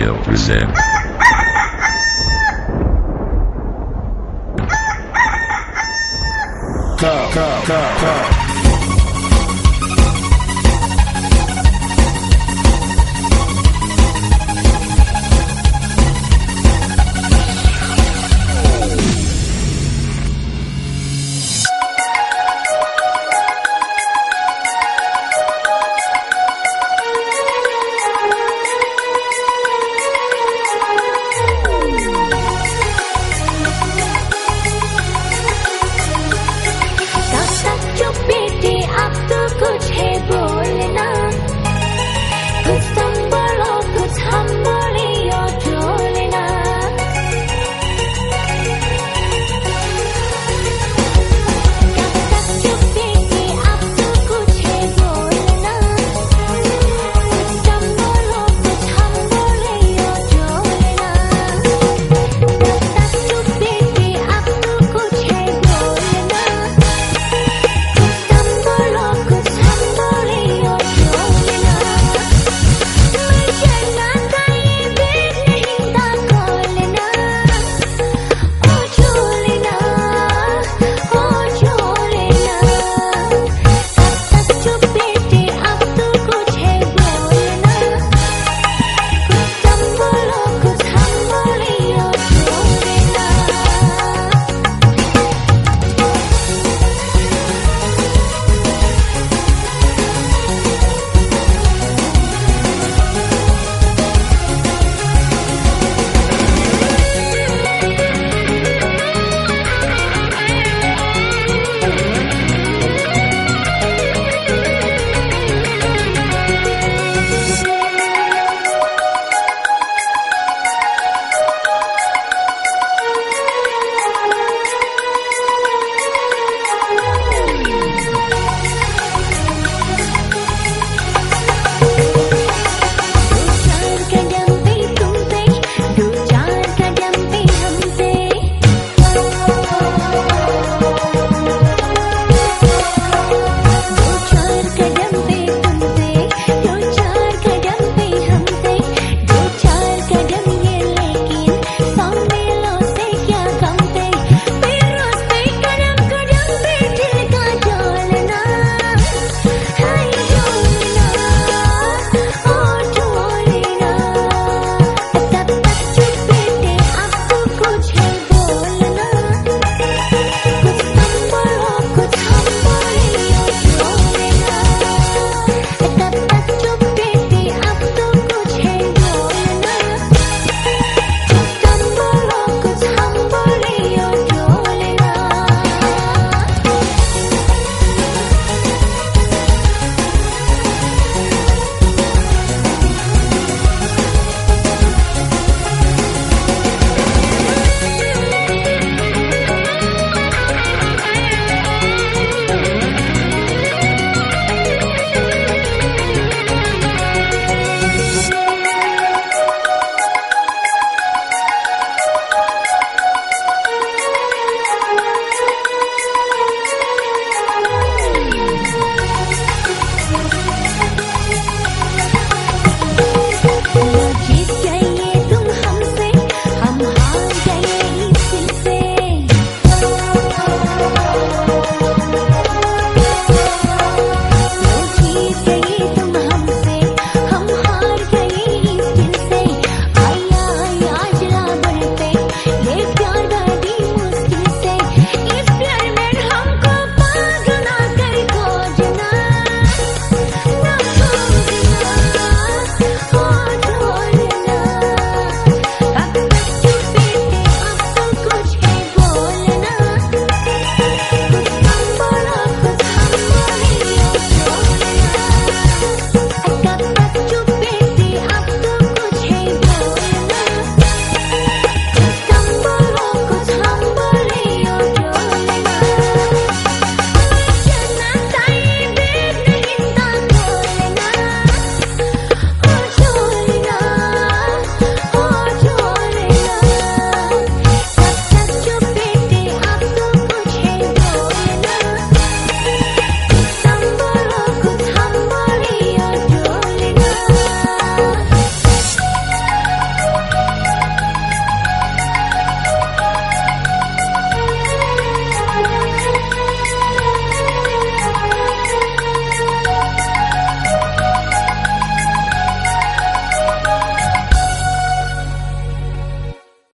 Radio present. Come, come, come, come.